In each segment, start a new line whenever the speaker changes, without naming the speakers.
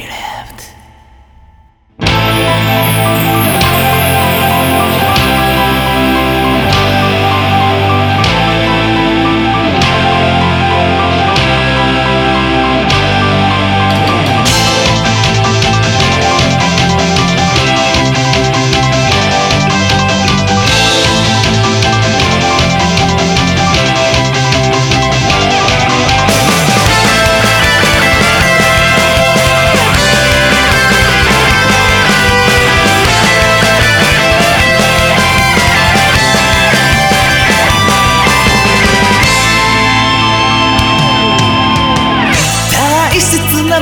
be left.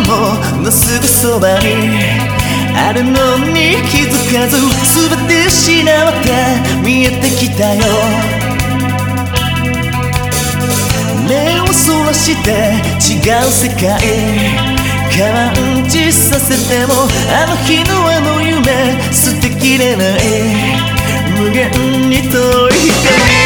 ものすぐそばにあるのに気づかず全て失って見えてきたよ。目をそらして違う世界感じさせてもあの日のあの夢捨てきれない。無限に解い。て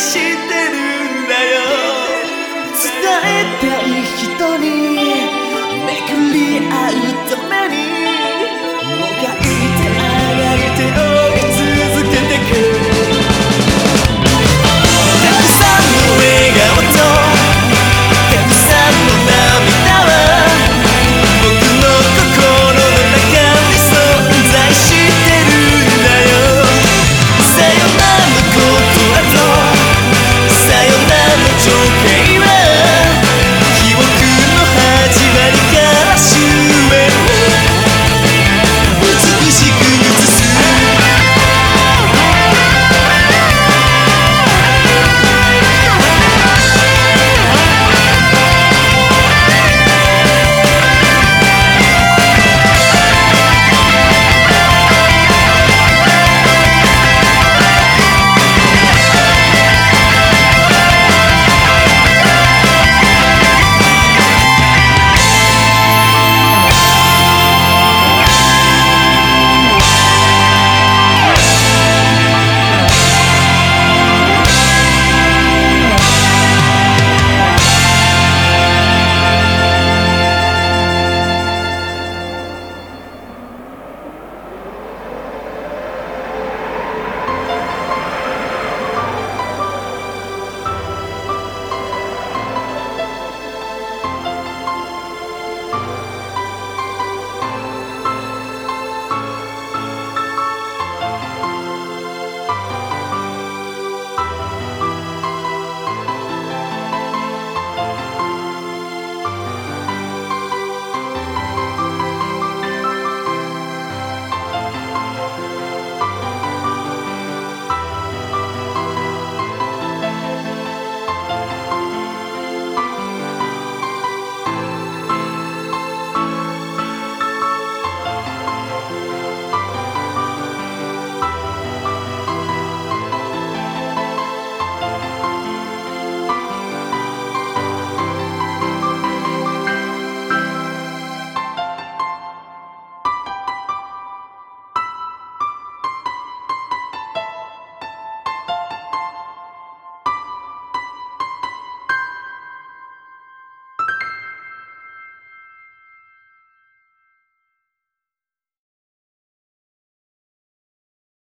してるんだよ。伝えたい人に巡り合うため